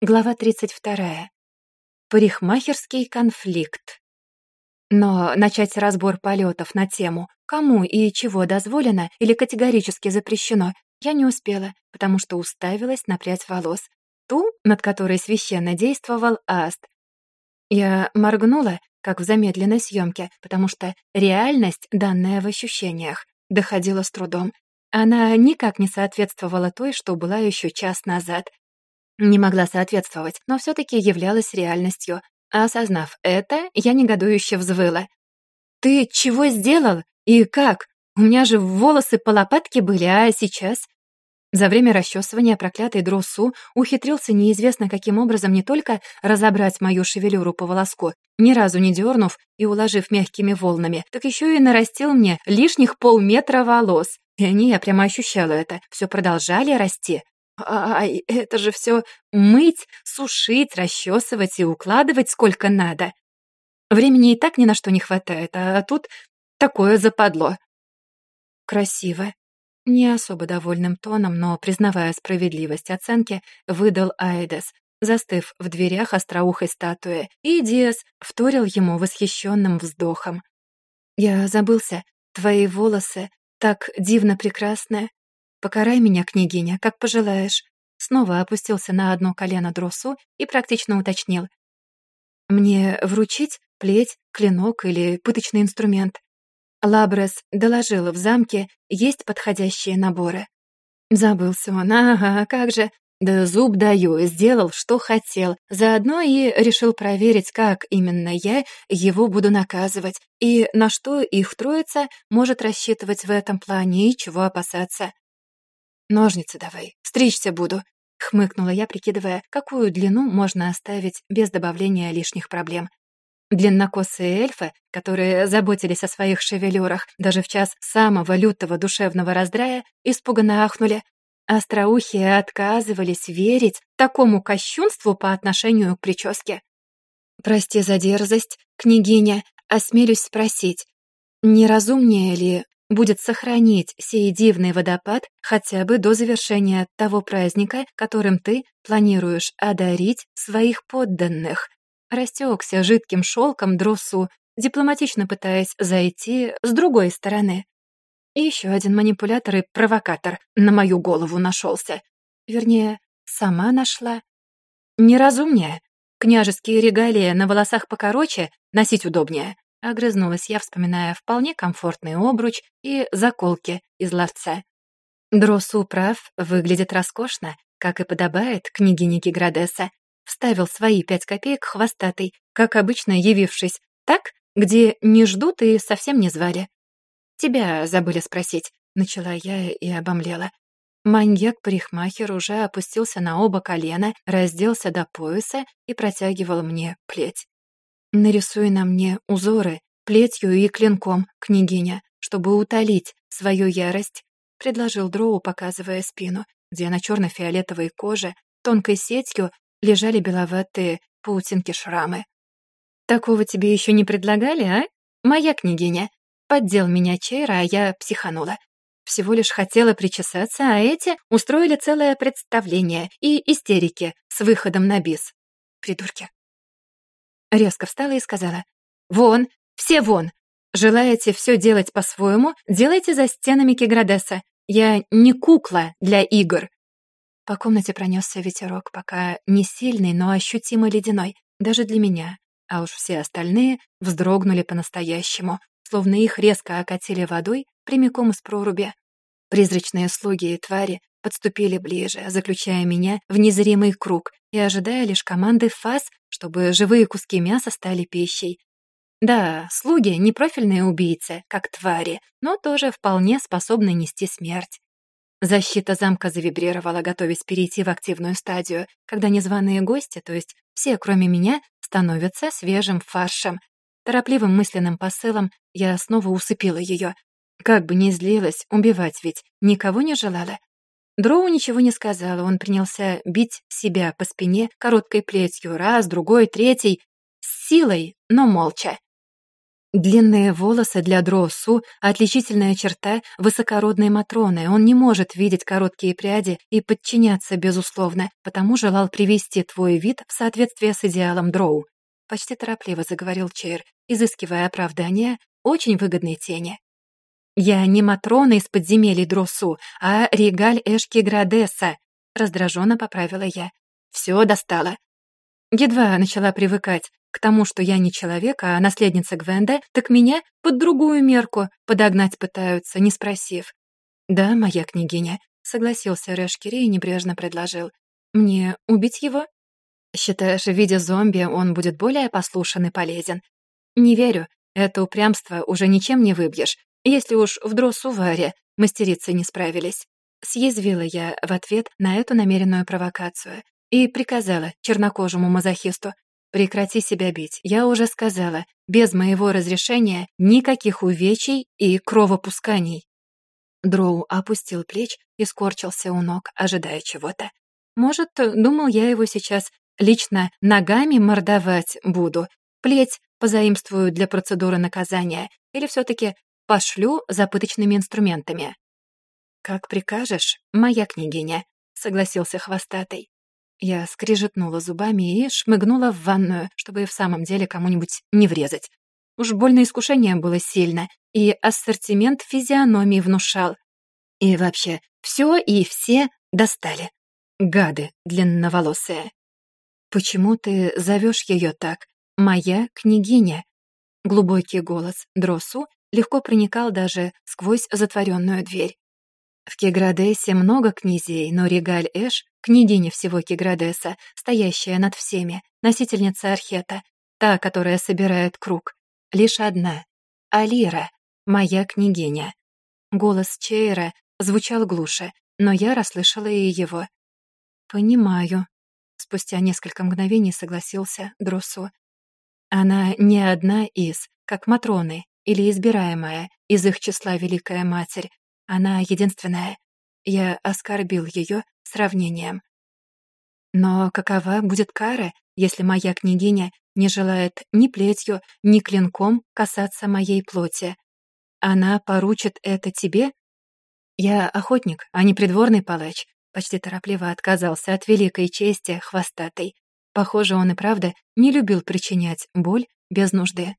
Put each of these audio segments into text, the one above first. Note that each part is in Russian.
Глава 32. Парикмахерский конфликт. Но начать разбор полетов на тему «кому и чего дозволено или категорически запрещено» я не успела, потому что уставилась на прядь волос, ту, над которой священно действовал Аст. Я моргнула, как в замедленной съемке, потому что реальность, данная в ощущениях, доходила с трудом. Она никак не соответствовала той, что была еще час назад — не могла соответствовать, но все-таки являлась реальностью. Осознав это, я негодующе взвыла. «Ты чего сделал? И как? У меня же волосы по лопатке были, а сейчас...» За время расчесывания проклятый Дросу ухитрился неизвестно каким образом не только разобрать мою шевелюру по волоску, ни разу не дернув и уложив мягкими волнами, так еще и нарастил мне лишних полметра волос. И они, я прямо ощущала это, все продолжали расти. Ай, это же все мыть, сушить, расчесывать и укладывать сколько надо. Времени и так ни на что не хватает, а тут такое западло. Красиво. Не особо довольным тоном, но, признавая справедливость оценки, выдал Айдес, застыв в дверях остроухой статуи, и Диас вторил ему восхищенным вздохом. «Я забылся. Твои волосы так дивно прекрасны. «Покарай меня, княгиня, как пожелаешь». Снова опустился на одно колено Дросу и практично уточнил. «Мне вручить плеть, клинок или пыточный инструмент?» Лабрес доложил в замке, есть подходящие наборы. Забылся он, ага, как же. Да зуб даю, сделал, что хотел. Заодно и решил проверить, как именно я его буду наказывать, и на что их троица может рассчитывать в этом плане и чего опасаться. «Ножницы давай, стричься буду», — хмыкнула я, прикидывая, какую длину можно оставить без добавления лишних проблем. Длиннокосые эльфы, которые заботились о своих шевелюрах даже в час самого лютого душевного раздрая, испуганно ахнули. Остроухие отказывались верить такому кощунству по отношению к прическе. «Прости за дерзость, княгиня, осмелюсь спросить, неразумнее ли будет сохранить сей дивный водопад хотя бы до завершения того праздника, которым ты планируешь одарить своих подданных. Растекся жидким шелком друсу, дипломатично пытаясь зайти с другой стороны. И еще один манипулятор и провокатор на мою голову нашелся. Вернее, сама нашла. Неразумнее. Княжеские регалии на волосах покороче носить удобнее. Огрызнулась я, вспоминая вполне комфортный обруч и заколки из ловца. Дросу прав, выглядит роскошно, как и подобает княгине Гиградеса. Вставил свои пять копеек хвостатый, как обычно явившись, так, где не ждут и совсем не звали. «Тебя забыли спросить», — начала я и обомлела. Маньяк-парикмахер уже опустился на оба колена, разделся до пояса и протягивал мне плеть. Нарисуй на мне узоры плетью и клинком, княгиня, чтобы утолить свою ярость, предложил Дроу, показывая спину, где на черно-фиолетовой коже тонкой сетью лежали беловатые паутинки-шрамы. «Такого тебе еще не предлагали, а? Моя княгиня. Поддел меня Чейра, а я психанула. Всего лишь хотела причесаться, а эти устроили целое представление и истерики с выходом на бис. Придурки. Резко встала и сказала, «Вон, все вон! Желаете все делать по-своему, делайте за стенами Киградеса. Я не кукла для игр». По комнате пронесся ветерок, пока не сильный, но ощутимо ледяной, даже для меня. А уж все остальные вздрогнули по-настоящему, словно их резко окатили водой прямиком из проруби. Призрачные слуги и твари подступили ближе, заключая меня в незримый круг и ожидая лишь команды фас, чтобы живые куски мяса стали пищей. Да, слуги — не профильные убийцы, как твари, но тоже вполне способны нести смерть. Защита замка завибрировала, готовясь перейти в активную стадию, когда незваные гости, то есть все, кроме меня, становятся свежим фаршем. Торопливым мысленным посылом я снова усыпила ее. Как бы ни злилась, убивать ведь никого не желала. Дроу ничего не сказал, он принялся бить себя по спине короткой плетью, раз, другой, третий, с силой, но молча. Длинные волосы для Дросу — отличительная черта высокородной Матроны. Он не может видеть короткие пряди и подчиняться, безусловно, потому желал привести твой вид в соответствие с идеалом Дроу. Почти торопливо заговорил Чейр, изыскивая оправдание очень выгодной тени. «Я не Матрона из подземелий Дросу, а Регаль Эшки Градеса», — раздраженно поправила я. «Все достало». Едва начала привыкать к тому, что я не человек, а наследница Гвенда, так меня под другую мерку подогнать пытаются, не спросив. «Да, моя княгиня», — согласился Решкири и небрежно предложил. «Мне убить его?» «Считаешь, в виде зомби он будет более послушен и полезен?» «Не верю. Это упрямство уже ничем не выбьешь, если уж в Дросуваре мастерицы не справились». Съязвила я в ответ на эту намеренную провокацию и приказала чернокожему мазохисту «Прекрати себя бить. Я уже сказала, без моего разрешения никаких увечий и кровопусканий». Дроу опустил плеч и скорчился у ног, ожидая чего-то. Может, думал я его сейчас лично ногами мордовать буду, плеть позаимствую для процедуры наказания или все-таки пошлю за пыточными инструментами. «Как прикажешь, моя княгиня», — согласился хвостатый. Я скрижетнула зубами и шмыгнула в ванную, чтобы в самом деле кому-нибудь не врезать. Уж больно искушение было сильно, и ассортимент физиономии внушал. И вообще, все и все достали. Гады длинноволосые. «Почему ты зовешь ее так? Моя княгиня?» Глубокий голос Дросу легко проникал даже сквозь затворенную дверь. В Кеградесе много князей, но Регаль Эш княгиня всего Киградеса, стоящая над всеми, носительница архета, та, которая собирает круг. Лишь одна — Алира, моя княгиня. Голос Чейра звучал глуше, но я расслышала и его. «Понимаю», — спустя несколько мгновений согласился Дросу. «Она не одна из, как Матроны или избираемая, из их числа Великая Матерь. Она единственная. Я оскорбил ее сравнением. Но какова будет кара, если моя княгиня не желает ни плетью, ни клинком касаться моей плоти? Она поручит это тебе? Я охотник, а не придворный палач, почти торопливо отказался от великой чести хвостатой. Похоже, он и правда не любил причинять боль без нужды.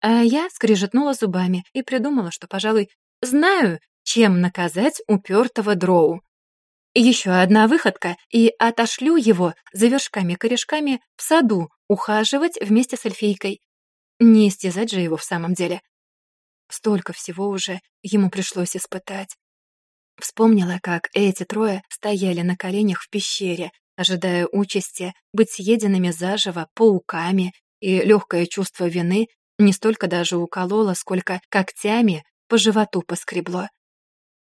А я скрежетнула зубами и придумала, что, пожалуй, знаю, чем наказать упертого дроу. Еще одна выходка, и отошлю его за вершками-корешками в саду ухаживать вместе с эльфийкой. Не истязать же его в самом деле. Столько всего уже ему пришлось испытать. Вспомнила, как эти трое стояли на коленях в пещере, ожидая участи быть съеденными заживо пауками, и легкое чувство вины не столько даже укололо, сколько когтями по животу поскребло.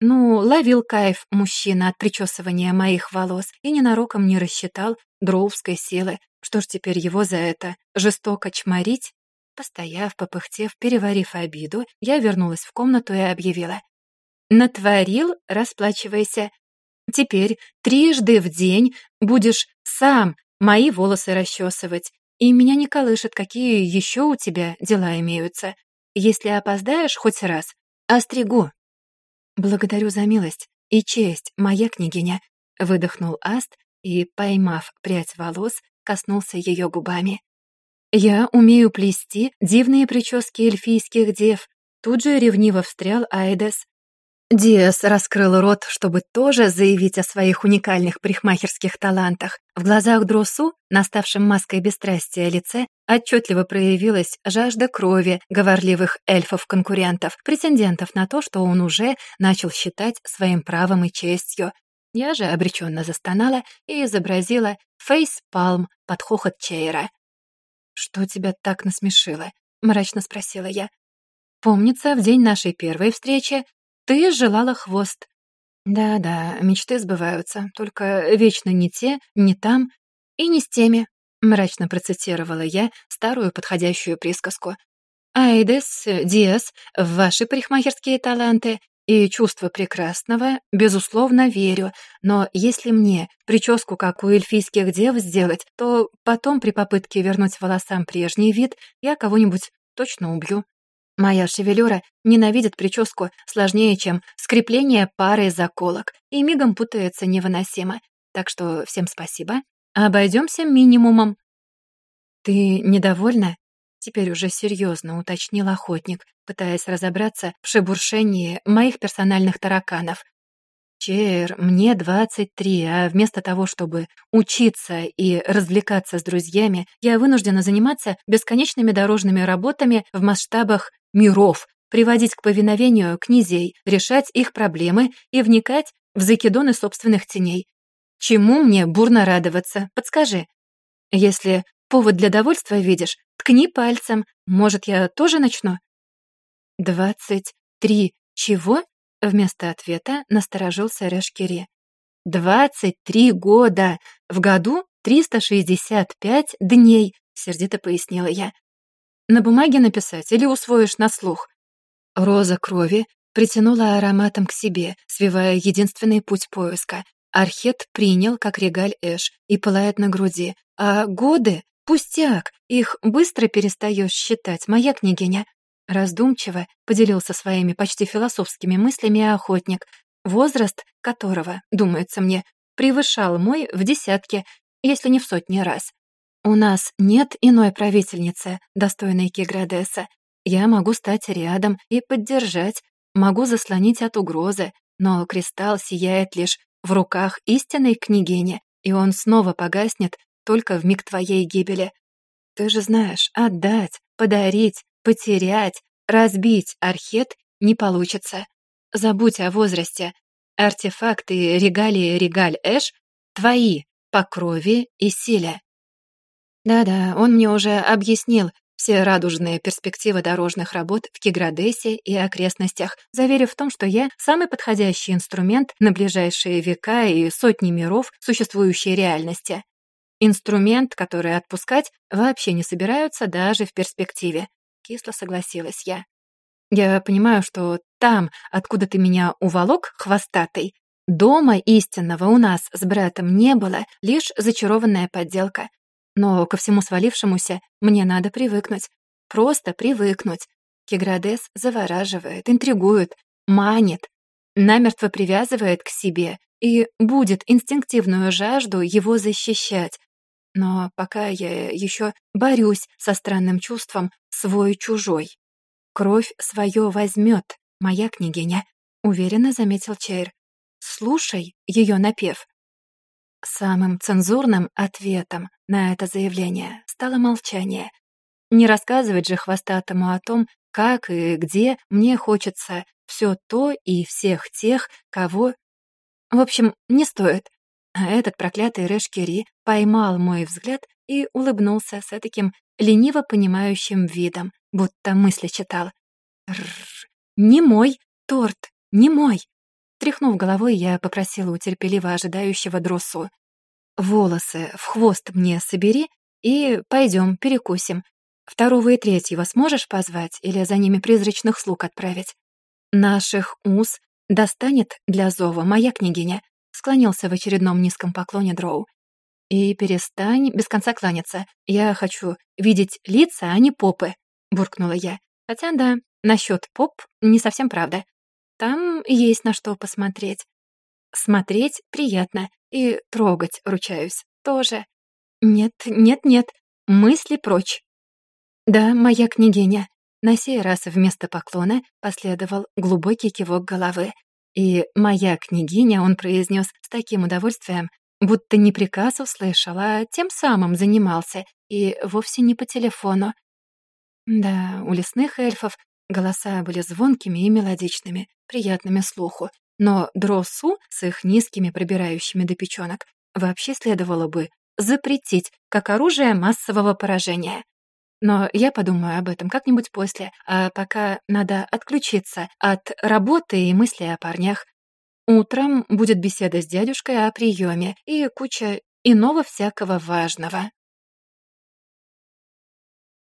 Ну, ловил кайф мужчина от причесывания моих волос и ненароком не рассчитал дроувской силы. Что ж теперь его за это жестоко чморить? Постояв, попыхтев, переварив обиду, я вернулась в комнату и объявила. «Натворил, расплачивайся. Теперь трижды в день будешь сам мои волосы расчесывать, и меня не колышет, какие еще у тебя дела имеются. Если опоздаешь хоть раз, остригу». «Благодарю за милость и честь, моя княгиня», — выдохнул Аст и, поймав прядь волос, коснулся ее губами. «Я умею плести дивные прически эльфийских дев», тут же ревниво встрял Айдес. Диас раскрыл рот, чтобы тоже заявить о своих уникальных парикмахерских талантах. В глазах Дросу, наставшем маской бесстрастия лице, отчетливо проявилась жажда крови говорливых эльфов-конкурентов, претендентов на то, что он уже начал считать своим правом и честью. Я же обреченно застонала и изобразила фейс-палм под хохот Чейра. «Что тебя так насмешило?» — мрачно спросила я. «Помнится, в день нашей первой встречи ты желала хвост. Да-да, мечты сбываются, только вечно не те, не там и не с теми. Мрачно процитировала я старую подходящую присказку. «Айдес, Диас, ваши парикмахерские таланты и чувство прекрасного, безусловно, верю, но если мне прическу, как у эльфийских дев, сделать, то потом при попытке вернуть волосам прежний вид я кого-нибудь точно убью. Моя шевелюра ненавидит прическу сложнее, чем скрепление пары заколок, и мигом путается невыносимо. Так что всем спасибо. Обойдемся минимумом. Ты недовольна? Теперь уже серьезно уточнил охотник, пытаясь разобраться в шебуршении моих персональных тараканов. Чер, мне 23, а вместо того, чтобы учиться и развлекаться с друзьями, я вынуждена заниматься бесконечными дорожными работами в масштабах миров, приводить к повиновению князей, решать их проблемы и вникать в закидоны собственных теней. Чему мне бурно радоваться? Подскажи. Если повод для довольства видишь, ткни пальцем. Может, я тоже начну? «Двадцать три чего?» Вместо ответа насторожился Решкири. «Двадцать три года! В году триста шестьдесят пять дней!» — сердито пояснила я. На бумаге написать или усвоишь на слух?» Роза крови притянула ароматом к себе, свивая единственный путь поиска. Архет принял, как регаль Эш, и пылает на груди. А годы — пустяк, их быстро перестаешь считать, моя княгиня. Раздумчиво поделился своими почти философскими мыслями охотник, возраст которого, думается мне, превышал мой в десятки, если не в сотни раз. У нас нет иной правительницы, достойной Киградеса. Я могу стать рядом и поддержать, могу заслонить от угрозы, но кристалл сияет лишь в руках истинной княгини, и он снова погаснет только в миг твоей гибели. Ты же знаешь, отдать, подарить, потерять, разбить архет не получится. Забудь о возрасте. Артефакты регалии регаль Эш твои по крови и силе. Да-да, он мне уже объяснил все радужные перспективы дорожных работ в Киградесе и окрестностях, заверив в том, что я самый подходящий инструмент на ближайшие века и сотни миров существующей реальности. Инструмент, который отпускать вообще не собираются даже в перспективе. Кисло согласилась я. Я понимаю, что там, откуда ты меня уволок, хвостатый, дома истинного у нас с братом не было, лишь зачарованная подделка. Но ко всему свалившемуся мне надо привыкнуть. Просто привыкнуть. Киградес завораживает, интригует, манит, намертво привязывает к себе и будет инстинктивную жажду его защищать. Но пока я еще борюсь со странным чувством свой-чужой. Кровь свое возьмет, моя княгиня, уверенно заметил Чейр. Слушай ее напев. Самым цензурным ответом на это заявление стало молчание. Не рассказывать же хвостатому о том, как и где мне хочется все то и всех тех, кого... В общем, не стоит. А этот проклятый Рэшкери поймал мой взгляд и улыбнулся с таким лениво понимающим видом, будто мысли читал. «Рррр, не мой торт, не мой!» Тряхнув головой, я попросила у терпеливо ожидающего дросу. «Волосы в хвост мне собери и пойдем перекусим. Второго и третьего сможешь позвать или за ними призрачных слуг отправить? Наших уз достанет для зова моя княгиня», склонился в очередном низком поклоне Дроу. «И перестань без конца кланяться. Я хочу видеть лица, а не попы», — буркнула я. «Хотя да, насчет поп не совсем правда. Там есть на что посмотреть. Смотреть приятно, и трогать, ручаюсь, тоже. Нет, нет, нет, мысли прочь. Да, моя княгиня. На сей раз вместо поклона последовал глубокий кивок головы. И «моя княгиня» он произнес с таким удовольствием, будто не приказ услышал, а тем самым занимался, и вовсе не по телефону. Да, у лесных эльфов голоса были звонкими и мелодичными, приятными слуху, но дросу с их низкими пробирающими до печенок вообще следовало бы запретить как оружие массового поражения. Но я подумаю об этом как-нибудь после, а пока надо отключиться от работы и мысли о парнях. Утром будет беседа с дядюшкой о приеме и куча иного всякого важного.